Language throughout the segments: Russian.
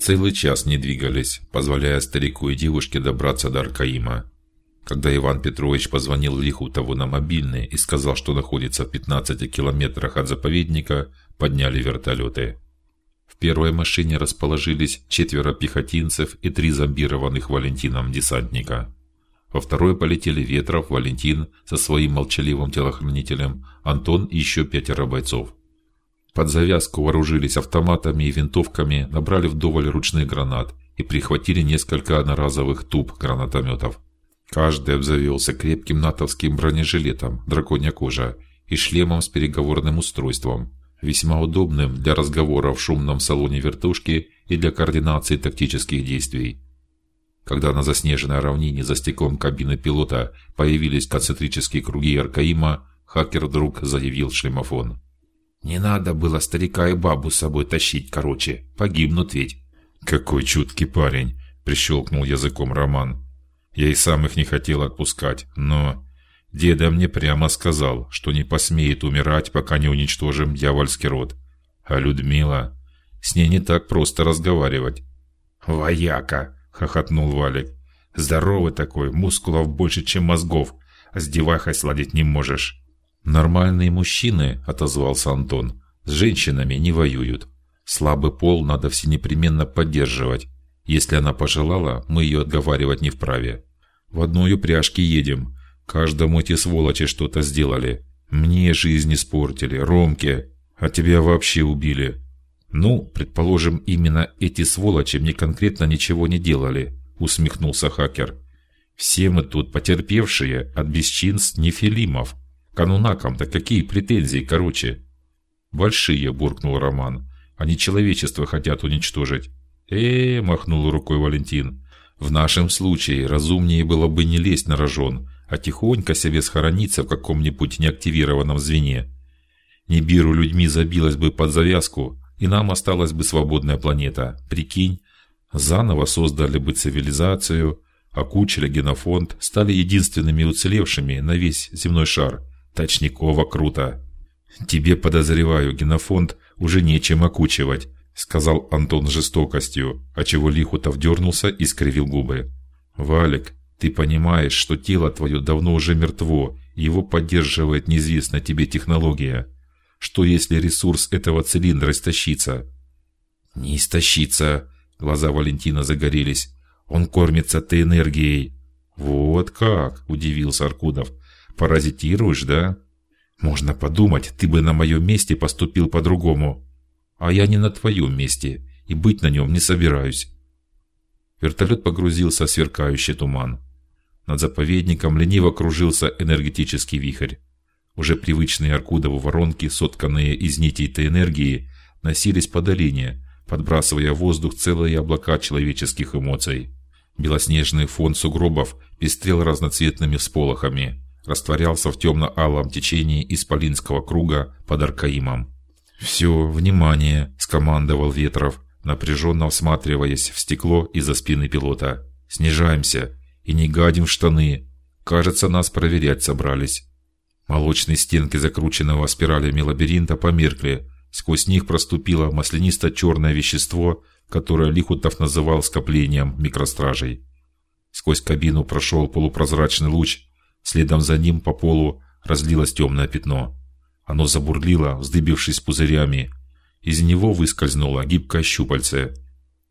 Целый час не двигались, позволяя старику и девушке добраться до Аркаима. Когда Иван Петрович позвонил Лихутову на мобильный и сказал, что находится в 15 километрах от заповедника, подняли вертолеты. В первой машине расположились четверо пехотинцев и три зомбированных Валентином десантника. Во второй полетели Ветров, Валентин со своим молчаливым телохранителем, Антон и еще пятеро бойцов. Под завязку вооружились автоматами и винтовками, набрали вдоволь ручных гранат и прихватили несколько одноразовых туб гранатометов. Каждый обзавелся крепким натовским бронежилетом, драконья кожа и шлемом с переговорным устройством, весьма удобным для разговора в шумном салоне вертушки и для координации тактических действий. Когда на заснеженной равнине за стеклом кабины пилота появились концентрические круги Аркаима, хакер вдруг заявил шлемофон. Не надо было старика и бабу с собой тащить, короче, погибнут ведь. Какой чуткий парень, прищелкнул языком Роман. Я и сам их не хотел отпускать, но деда мне прямо сказал, что не посмеет умирать, пока не уничтожим дьявольский род. А Людмила, с ней не так просто разговаривать. Вояка, хохотнул Валик. Здоровый такой, мускулов больше, чем мозгов, а с девахой сладить не можешь. Нормальные мужчины, отозвался Антон, с женщинами не воюют. Слабый пол надо все непременно поддерживать. Если она пожелала, мы ее отговаривать не вправе. В одной упряжке едем. Каждому эти сволочи что-то сделали. Мне жизнь испортили, Ромке, а тебя вообще убили. Ну, предположим, именно эти сволочи мне конкретно ничего не делали, усмехнулся хакер. Все мы тут потерпевшие от бесчинств нефилимов. Канунакам-то какие претензии, короче? Большие, буркнул Роман. Они человечество хотят уничтожить. Э, махнул рукой Валентин. В нашем случае разумнее было бы не лезть на рожон, а тихонько себе схорониться в каком-нибудь неактивированном звене. Нибиру людьми забилась бы под завязку, и нам осталась бы свободная планета. Прикинь, заново создали бы цивилизацию, окучили генофонд, стали единственными уцелевшими на весь земной шар. Точниково круто. Тебе подозреваю, генофонд уже нечем окучивать, сказал Антон жестокостью, а чего Лихутов дернулся и скривил губы. Валик, ты понимаешь, что тело твое давно уже мертво, его поддерживает неизвестная тебе технология. Что если ресурс этого цилиндра истощится? Не истощится. Глаза Валентина загорелись. Он кормится той энергией. Вот как, удивился Аркудов. Паразитируешь, да? Можно подумать, ты бы на моем месте поступил по-другому. А я не на твоем месте и быть на нем не собираюсь. Вертолет погрузился в сверкающий туман. Над заповедником лениво кружился энергетический вихрь. Уже привычные Аркудову воронки, сотканные из нитей этой энергии, носились по долине, подбрасывая в воздух целые облака человеческих эмоций. Белоснежный фон сугробов пестрел разноцветными всполохами растворялся в темно-алом течении исполинского круга под Аркаимом. Все, внимание, скомандовал Ветров, напряженно всматриваясь в стекло из-за спины пилота. Снижаемся и не гадим в штаны. Кажется, нас проверять собрались. Молочные стенки закрученного спиралями лабиринта померкли. Сквозь них проступило маслянисто-черное вещество, которое Лихутов называл скоплением микростражей. Сквозь кабину прошел полупрозрачный луч, Следом за ним по полу разлилось темное пятно. Оно забурлило, вздыбившись пузырями. Из него выскользнуло гибкое щупальце.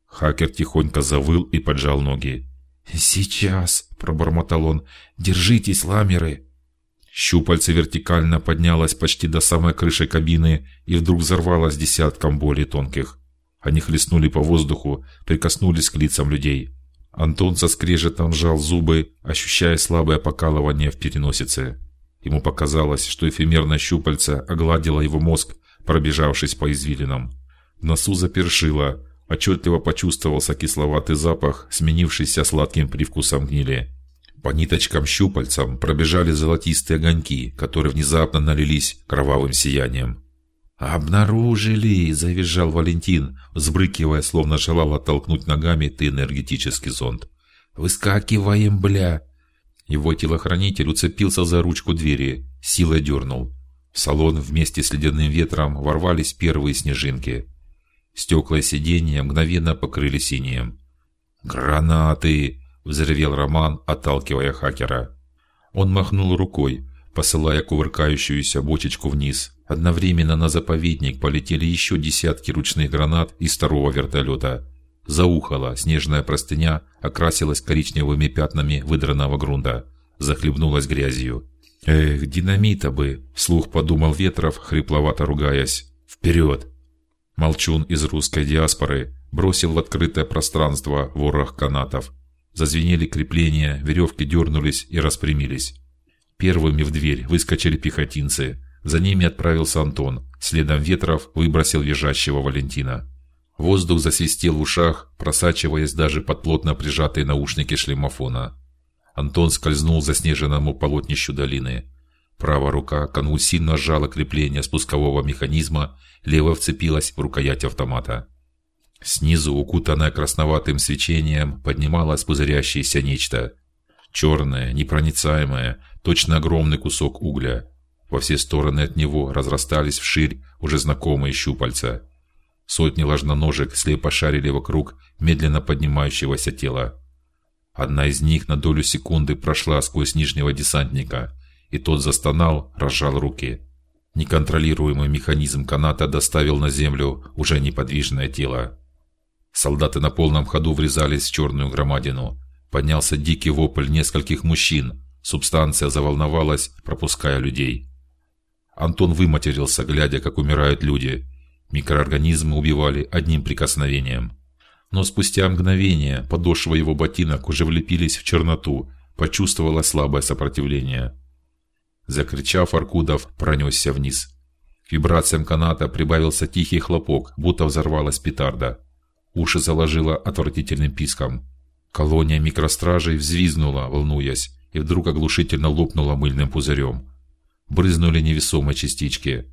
Хакер тихонько завыл и поджал ноги. Сейчас, пробормотал он. Держитесь, ламеры. Щупальце вертикально поднялось почти до самой крыши кабины и вдруг взорвалось десятком более тонких. Они хлестнули по воздуху, прикоснулись к лицам людей. Антон со скрежетом сжал зубы, ощущая слабое покалывание в переносице. Ему показалось, что эфемерное щупальце огладило его мозг, пробежавшись по извилинам. В носу запершило, отчетливо почувствовался кисловатый запах, сменившийся сладким привкусом гнили. По ниточкам щупальцам пробежали золотистые огоньки, которые внезапно налились кровавым сиянием. Обнаружили, завизжал Валентин, взбрыкивая, словно желал оттолкнуть ногами ты энергетический зонд. Выскакиваем, бля! Его телохранитель уцепился за ручку двери, силой дернул. В салон вместе с ледяным ветром ворвались первые снежинки. Стекла сиденья мгновенно покрыли синим. Гранаты! взревел Роман, отталкивая хакера. Он махнул рукой, посылая кувыркающуюся бочечку вниз. Одновременно на заповедник полетели еще десятки ручных гранат из второго вертолета. Заухала снежная простыня, окрасилась коричневыми пятнами выдранного грунта, захлебнулась грязью. Эх, динамита бы, вслух подумал Ветров, хрипловато ругаясь. Вперед! Молчун из русской диаспоры бросил в открытое пространство ворох канатов. Зазвенели крепления, веревки дернулись и распрямились. Первыми в дверь выскочили пехотинцы. За ними отправился Антон. Следом Ветров выбросил визжащего Валентина. Воздух засвистел в ушах, просачиваясь даже под плотно прижатые наушники шлемофона. Антон скользнул за снежному полотнищу долины. Правая рука конвульсивно сжала крепление спускового механизма, левая вцепилась в рукоять автомата. Снизу, укутанное красноватым свечением, поднималось пузырящееся нечто, черное, непроницаемое, точно огромный кусок угля. Во все стороны от него разрастались вширь уже знакомые щупальца. Сотни ложноножек слепо шарили вокруг медленно поднимающегося тела. Одна из них на долю секунды прошла сквозь нижнего десантника, и тот застонал, разжал руки. Неконтролируемый механизм каната доставил на землю уже неподвижное тело. Солдаты на полном ходу врезались в черную громадину. Поднялся дикий вопль нескольких мужчин. Субстанция заволновалась, пропуская людей. Антон выматерился, глядя, как умирают люди. Микроорганизмы убивали одним прикосновением. Но спустя мгновение подошвы его ботинок уже влепились в черноту, почувствовала слабое сопротивление. Закричав, Аркудов пронесся вниз. К вибрациям каната прибавился тихий хлопок, будто взорвалась петарда. Уши заложило отвратительным писком. Колония микростражей взвизгнула, волнуясь, и вдруг оглушительно лопнула мыльным пузырем. Брызнули невесомые частички.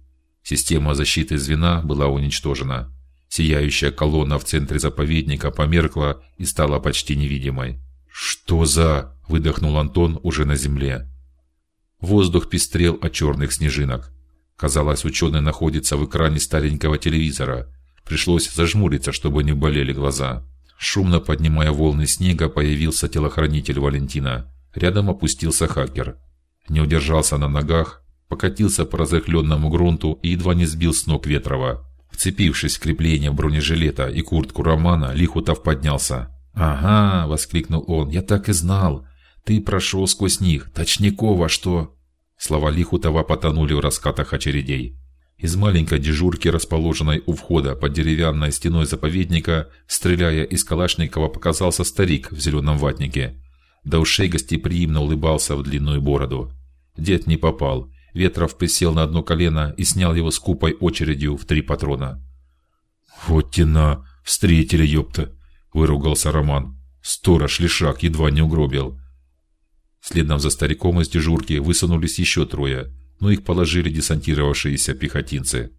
Система защиты звена была уничтожена. Сияющая колонна в центре заповедника померкла и стала почти невидимой. Что за? выдохнул Антон уже на земле. Воздух пестрел от черных снежинок. Казалось, ученый находится в экране старенького телевизора. Пришлось зажмуриться, чтобы не болели глаза. Шумно поднимая волны снега, появился телохранитель Валентина. Рядом опустился хакер. Не удержался на ногах, покатился по разрыхленному грунту и едва не сбил с ног Ветрова. Вцепившись в крепление бронежилета и куртку Романа, Лихутов поднялся. «Ага!» – воскликнул он. «Я так и знал! Ты прошел сквозь них, Точникова, что...» Слова Лихутова потонули в раскатах очередей. Из маленькой дежурки, расположенной у входа под деревянной стеной заповедника, стреляя из калашникова, показался старик в зеленом ватнике. До ушей гостеприимно улыбался в длинную бороду. Дед не попал, Ветров присел на одно колено и снял его скупой очередью в три патрона. Вот тена, встретили, ёпта, выругался Роман. Сторож лишак едва не угробил. Следом за стариком из дежурки высунулись еще трое, но их положили десантировавшиеся пехотинцы.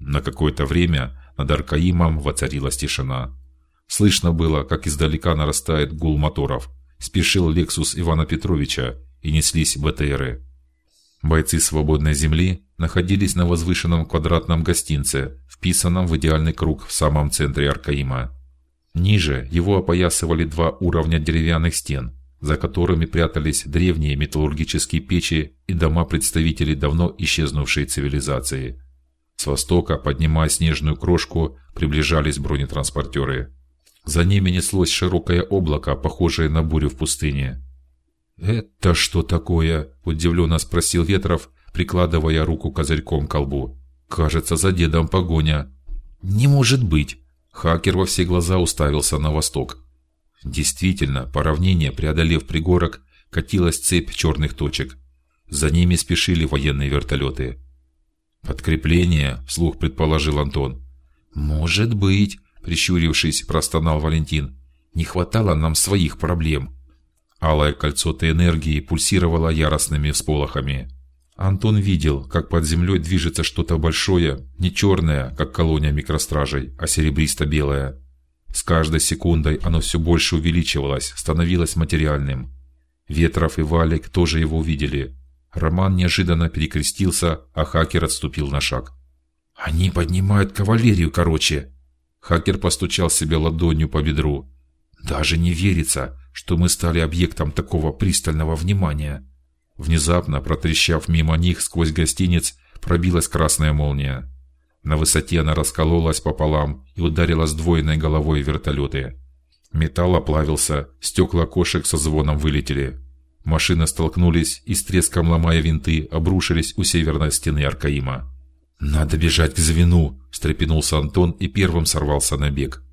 На какое-то время над Аркаимом воцарилась тишина. Слышно было, как издалека нарастает гул моторов. Спешил Лексус Ивана Петровича и неслись БТРы. Бойцы свободной земли находились на возвышенном квадратном гостинце, вписанном в идеальный круг в самом центре Аркаима. Ниже его опоясывали два уровня деревянных стен, за которыми прятались древние металлургические печи и дома представителей давно исчезнувшей цивилизации. С востока, поднимая снежную крошку, приближались бронетранспортеры. За ними неслось широкое облако, похожее на бурю в пустыне. Это что такое? удивленно спросил Ветров, прикладывая руку козырьком к колбу. Кажется, за дедом погоня. Не может быть. Хакер во все глаза уставился на восток. Действительно, по равнине, преодолев пригорок, катилась цепь черных точек. За ними спешили военные вертолеты. Подкрепление, вслух предположил Антон. Может быть, прищурившись, простонал Валентин. Не хватало нам своих проблем. Алое кольцо той энергии пульсировало яростными всполохами. Антон видел, как под землей движется что-то большое, не черное, как колония микростражей, а серебристо-белое. С каждой секундой оно все больше увеличивалось, становилось материальным. Ветров и Валик тоже его увидели. Роман неожиданно перекрестился, а хакер отступил на шаг. Они поднимают кавалерию, короче. Хакер постучал себе ладонью по бедру. Даже не верится, что мы стали объектом такого пристального внимания. Внезапно, протрещав мимо них сквозь гостиниц, пробилась красная молния. На высоте она раскололась пополам и ударила сдвоенной головой вертолеты. Металл оплавился, стекла кошек со звоном вылетели. Машины столкнулись и с треском ломая винты обрушились у северной стены Аркаима. Надо бежать к звену, встрепенулся Антон и первым сорвался на бег.